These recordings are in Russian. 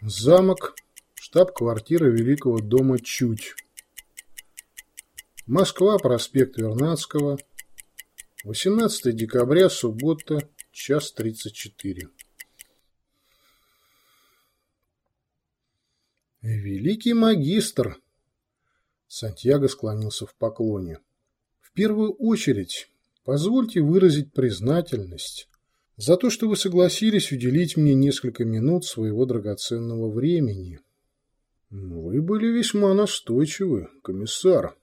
Замок, штаб-квартира Великого дома Чуть. Москва, проспект Вернадского. 18 декабря, суббота, час 34. Великий магистр! Сантьяго склонился в поклоне. В первую очередь, позвольте выразить признательность за то, что вы согласились уделить мне несколько минут своего драгоценного времени. Вы были весьма настойчивы, комиссар.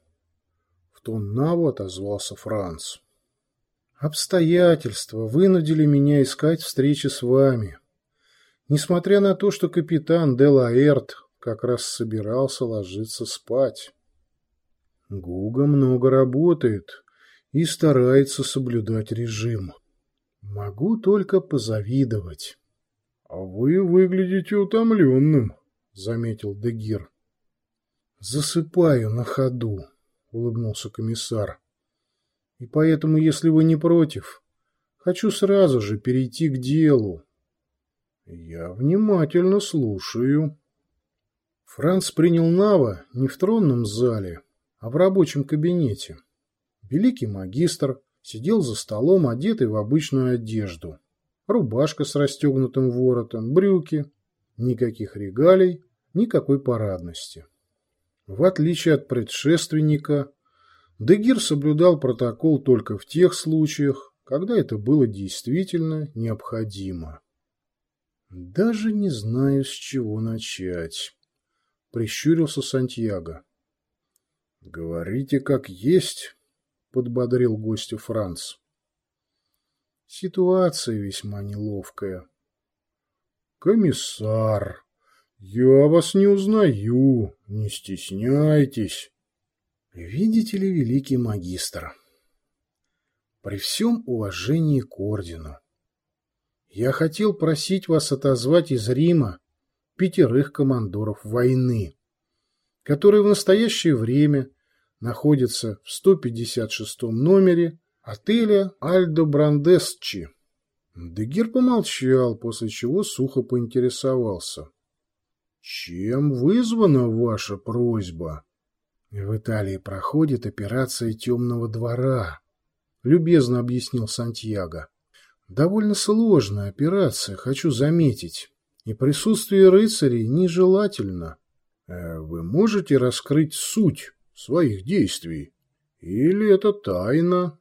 В тон Наву отозвался Франц. Обстоятельства вынудили меня искать встречи с вами. Несмотря на то, что капитан Делаэрт как раз собирался ложиться спать. Гуга много работает и старается соблюдать режим. Могу только позавидовать. — А вы выглядите утомленным, — заметил Дегир. — Засыпаю на ходу, — улыбнулся комиссар. — И поэтому, если вы не против, хочу сразу же перейти к делу. — Я внимательно слушаю. Франц принял Нава не в тронном зале, а в рабочем кабинете. Великий магистр Сидел за столом, одетый в обычную одежду. Рубашка с расстегнутым воротом, брюки. Никаких регалий, никакой парадности. В отличие от предшественника, Дегир соблюдал протокол только в тех случаях, когда это было действительно необходимо. «Даже не знаю, с чего начать», — прищурился Сантьяго. «Говорите как есть», подбодрил гостю Франц. Ситуация весьма неловкая. Комиссар, я вас не узнаю, не стесняйтесь. Видите ли, великий магистр, при всем уважении к ордену, я хотел просить вас отозвать из Рима пятерых командоров войны, которые в настоящее время находится в 156 номере отеля Альдо Брандесчи. Дегир помолчал, после чего сухо поинтересовался. «Чем вызвана ваша просьба?» «В Италии проходит операция темного двора», — любезно объяснил Сантьяго. «Довольно сложная операция, хочу заметить, и присутствие рыцарей нежелательно. Э, вы можете раскрыть суть своих действий? Или это тайна?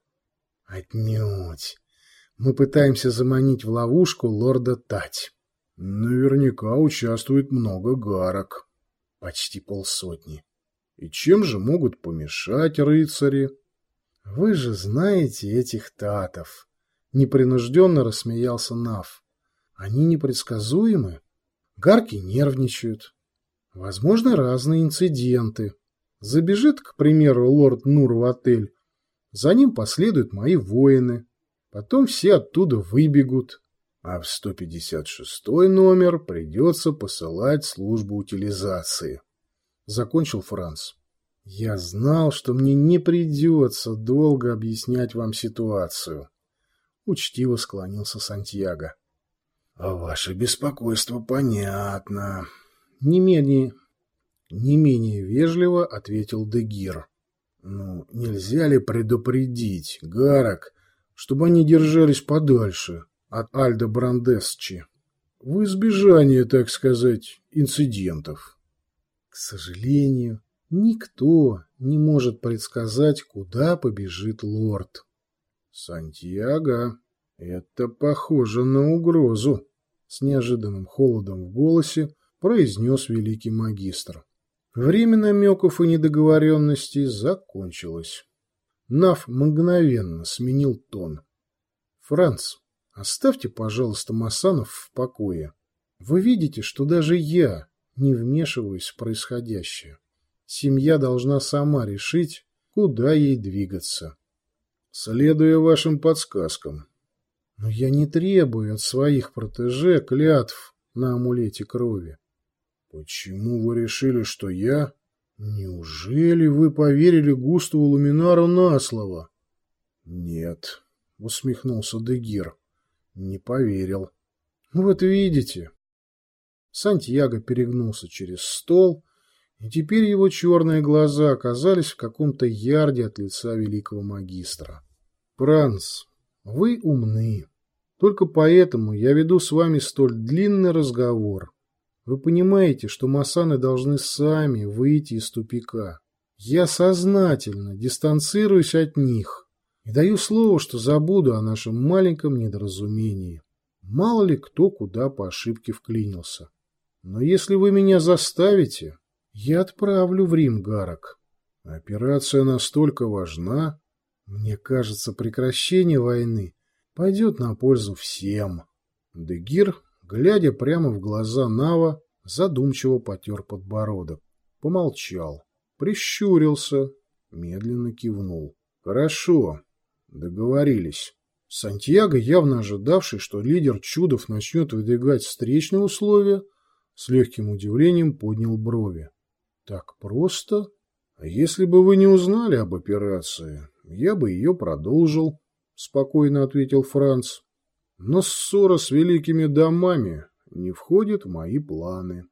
Отнюдь. Мы пытаемся заманить в ловушку лорда Тать. Наверняка участвует много гарок. Почти полсотни. И чем же могут помешать рыцари? Вы же знаете этих татов. Непринужденно рассмеялся Нав. Они непредсказуемы. Гарки нервничают. Возможно, разные инциденты. Забежит, к примеру, лорд Нур в отель. За ним последуют мои воины. Потом все оттуда выбегут. А в 156 номер придется посылать службу утилизации. Закончил Франц. Я знал, что мне не придется долго объяснять вам ситуацию. Учтиво склонился Сантьяго. — А ваше беспокойство понятно. Не менее не менее вежливо ответил Дегир. Ну, нельзя ли предупредить Гарок, чтобы они держались подальше от Альда Брандесчи? В избежание, так сказать, инцидентов. К сожалению, никто не может предсказать, куда побежит лорд. Сантьяго, это похоже на угрозу, с неожиданным холодом в голосе произнес великий магистр. Время намеков и недоговоренностей закончилось. Нав мгновенно сменил тон. «Франц, оставьте, пожалуйста, Масанов в покое. Вы видите, что даже я не вмешиваюсь в происходящее. Семья должна сама решить, куда ей двигаться. Следуя вашим подсказкам. Но я не требую от своих протеже клятв на амулете крови. «Почему вы решили, что я...» «Неужели вы поверили Густаву Луминару на слово?» «Нет», — усмехнулся Дегир. «Не поверил». «Вот видите». Сантьяго перегнулся через стол, и теперь его черные глаза оказались в каком-то ярде от лица великого магистра. «Франц, вы умны. Только поэтому я веду с вами столь длинный разговор. Вы понимаете, что масаны должны сами выйти из тупика. Я сознательно дистанцируюсь от них и даю слово, что забуду о нашем маленьком недоразумении. Мало ли кто куда по ошибке вклинился. Но если вы меня заставите, я отправлю в Рим Гарок. Операция настолько важна, мне кажется, прекращение войны пойдет на пользу всем. Дегир, глядя прямо в глаза Нава, задумчиво потер подбородок. Помолчал, прищурился, медленно кивнул. Хорошо, договорились. Сантьяго, явно ожидавший, что лидер чудов начнет выдвигать встречные условия, с легким удивлением поднял брови. Так просто? А если бы вы не узнали об операции, я бы ее продолжил, спокойно ответил Франц. Но ссора с великими домами не входит в мои планы.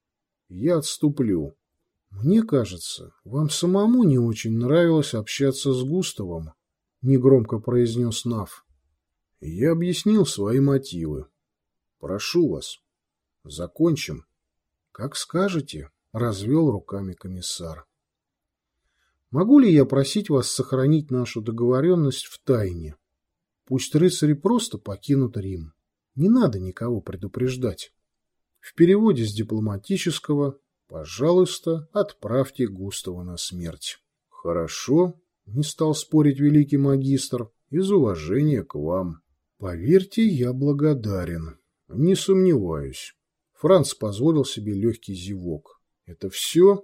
Я отступлю. Мне кажется, вам самому не очень нравилось общаться с Густавом, негромко произнес Нав. Я объяснил свои мотивы. Прошу вас, закончим. Как скажете, развел руками комиссар. Могу ли я просить вас сохранить нашу договоренность в тайне? Пусть рыцари просто покинут Рим. Не надо никого предупреждать. В переводе с дипломатического «Пожалуйста, отправьте Густава на смерть». «Хорошо», — не стал спорить великий магистр, — «из уважения к вам». «Поверьте, я благодарен». «Не сомневаюсь». Франц позволил себе легкий зевок. «Это все?»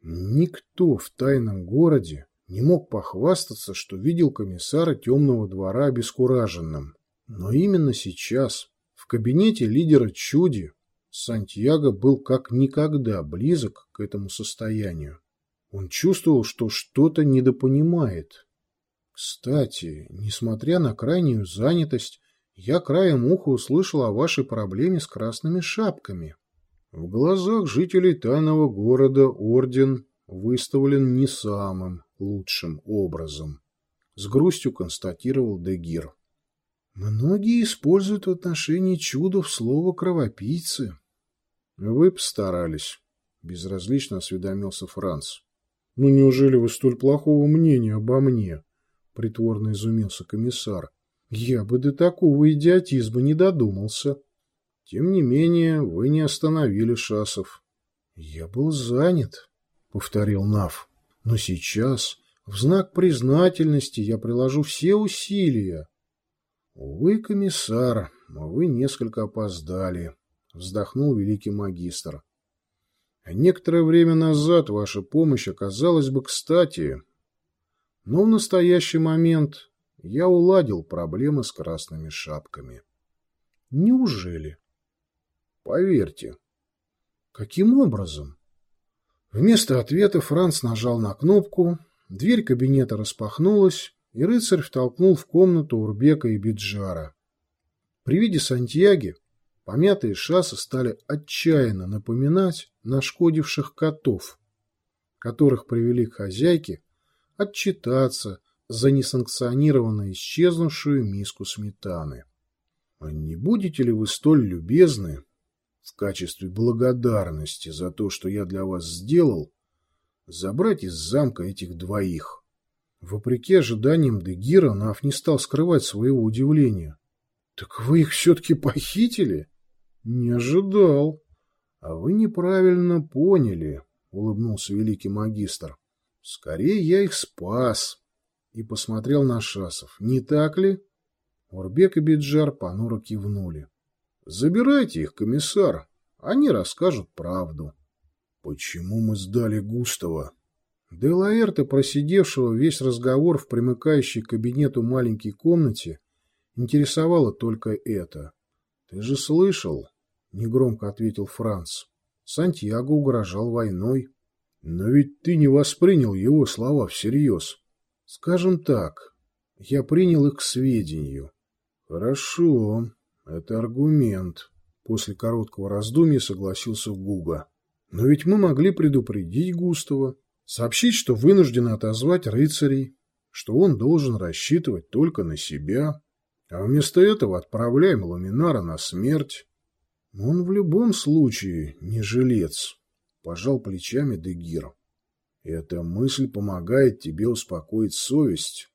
Никто в тайном городе не мог похвастаться, что видел комиссара темного двора обескураженным. Но именно сейчас, в кабинете лидера чуди, Сантьяго был как никогда близок к этому состоянию. Он чувствовал, что что-то недопонимает. Кстати, несмотря на крайнюю занятость, я краем уха услышал о вашей проблеме с красными шапками. В глазах жителей тайного города орден выставлен не самым лучшим образом. С грустью констатировал Дегир. Многие используют в отношении чудов слово «кровопийцы». Вы постарались, безразлично осведомился Франц. Ну неужели вы столь плохого мнения обо мне? Притворно изумился комиссар. Я бы до такого идиотизма не додумался. Тем не менее, вы не остановили Шасов. Я был занят, повторил Нав. Но сейчас, в знак признательности, я приложу все усилия. Вы, комиссар, вы несколько опоздали, вздохнул великий магистр. Некоторое время назад ваша помощь оказалась бы кстати, но в настоящий момент я уладил проблемы с красными шапками. Неужели? Поверьте. Каким образом? Вместо ответа Франц нажал на кнопку, дверь кабинета распахнулась, и рыцарь втолкнул в комнату Урбека и Биджара. При виде Сантьяги помятые шассы стали отчаянно напоминать нашкодивших котов, которых привели к хозяйке отчитаться за несанкционированно исчезнувшую миску сметаны. «А не будете ли вы столь любезны в качестве благодарности за то, что я для вас сделал, забрать из замка этих двоих. Вопреки ожиданиям Дегира, Нав не стал скрывать своего удивления. — Так вы их все-таки похитили? — Не ожидал. — А вы неправильно поняли, — улыбнулся великий магистр. — Скорее я их спас. И посмотрел на Шасов. Не так ли? Урбек и Биджар понуро кивнули. Забирайте их, комиссар. Они расскажут правду. Почему мы сдали Густава? Делаэрта, просидевшего весь разговор в примыкающей к кабинету маленькой комнате, интересовало только это. — Ты же слышал? — негромко ответил Франц. Сантьяго угрожал войной. Но ведь ты не воспринял его слова всерьез. Скажем так, я принял их к сведению. Хорошо. Это аргумент. После короткого раздумья согласился Гуга. Но ведь мы могли предупредить Густава, сообщить, что вынуждены отозвать рыцарей, что он должен рассчитывать только на себя, а вместо этого отправляем Ламинара на смерть. Он в любом случае не жилец, пожал плечами Дегир. Эта мысль помогает тебе успокоить совесть.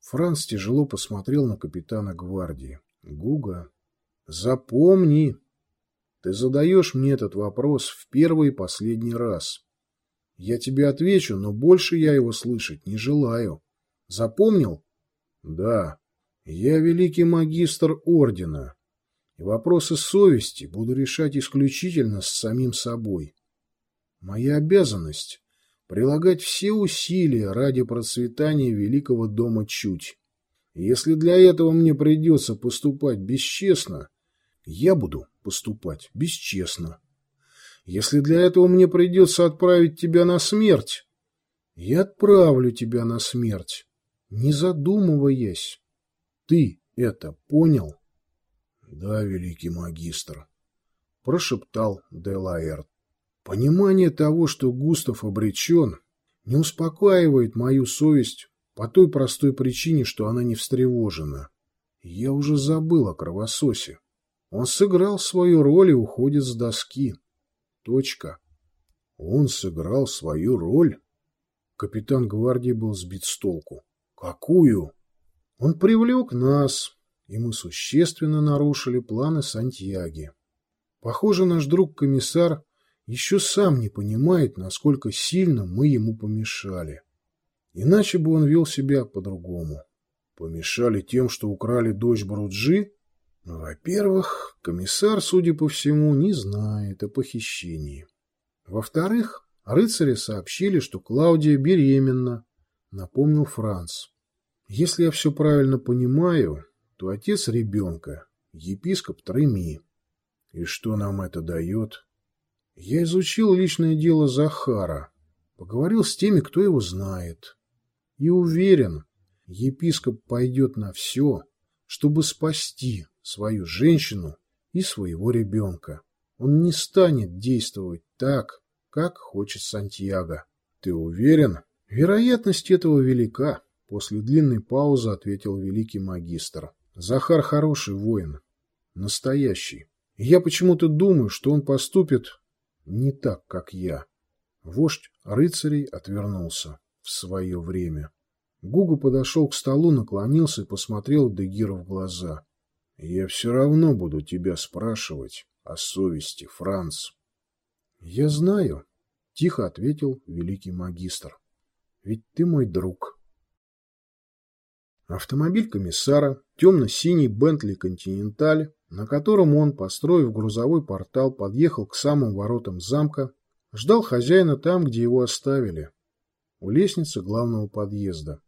Франц тяжело посмотрел на капитана гвардии. Гуга, запомни, ты задаешь мне этот вопрос в первый и последний раз. Я тебе отвечу, но больше я его слышать не желаю. Запомнил? Да. Я великий магистр ордена. И вопросы совести буду решать исключительно с самим собой. Моя обязанность — прилагать все усилия ради процветания великого дома чуть. Если для этого мне придется поступать бесчестно, я буду поступать бесчестно. Если для этого мне придется отправить тебя на смерть, я отправлю тебя на смерть, не задумываясь. Ты это понял? — Да, великий магистр, — прошептал Делаэрт. Понимание того, что Густав обречен, не успокаивает мою совесть по той простой причине, что она не встревожена. Я уже забыл о кровососе. Он сыграл свою роль и уходит с доски. Точка. Он сыграл свою роль? Капитан гвардии был сбит с толку. Какую? Он привлек нас, и мы существенно нарушили планы Сантьяги. Похоже, наш друг-комиссар еще сам не понимает, насколько сильно мы ему помешали. Иначе бы он вел себя по-другому. Помешали тем, что украли дочь Бруджи? Во-первых, комиссар, судя по всему, не знает о похищении. Во-вторых, рыцари сообщили, что Клаудия беременна, напомнил Франц. Если я все правильно понимаю, то отец ребенка – епископ Треми. И что нам это дает? Я изучил личное дело Захара, поговорил с теми, кто его знает. И уверен, епископ пойдет на все, чтобы спасти свою женщину и своего ребенка. Он не станет действовать так, как хочет Сантьяго. Ты уверен? Вероятность этого велика, после длинной паузы ответил великий магистр. Захар хороший воин. Настоящий. Я почему-то думаю, что он поступит не так, как я. Вождь рыцарей отвернулся в свое время. Гугу подошел к столу, наклонился и посмотрел Дегиру в глаза. — Я все равно буду тебя спрашивать о совести, Франц. — Я знаю, — тихо ответил великий магистр. — Ведь ты мой друг. Автомобиль комиссара, темно-синий Бентли Континенталь, на котором он, построив грузовой портал, подъехал к самым воротам замка, ждал хозяина там, где его оставили, у лестницы главного подъезда.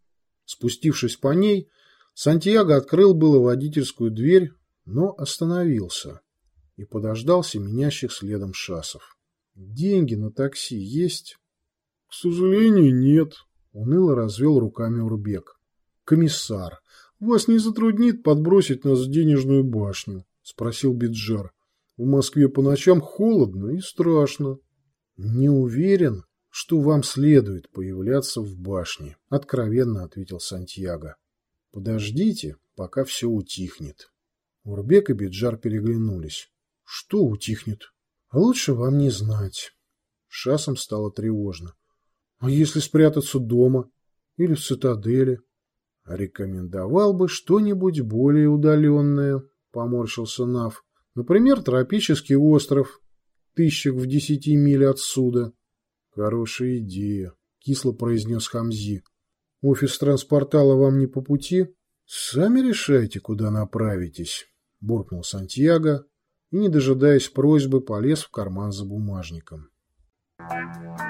Спустившись по ней, Сантьяго открыл было водительскую дверь, но остановился и подождал семенящих следом шасов. «Деньги на такси есть?» «К сожалению, нет», — уныло развел руками Урбек. «Комиссар, вас не затруднит подбросить нас в денежную башню?» — спросил Биджар. «В Москве по ночам холодно и страшно». «Не уверен, что вам следует появляться в башне», — откровенно ответил Сантьяго. Подождите, пока все утихнет. Урбек и Биджар переглянулись. Что утихнет? Лучше вам не знать. Шасом стало тревожно. А если спрятаться дома? Или в цитадели? Рекомендовал бы что-нибудь более удаленное, поморщился Нав. Например, тропический остров, тысячах в десяти миль отсюда. Хорошая идея, кисло произнес Хамзи. Офис транспортала вам не по пути? Сами решайте, куда направитесь, буркнул Сантьяго и, не дожидаясь просьбы, полез в карман за бумажником. Thank you.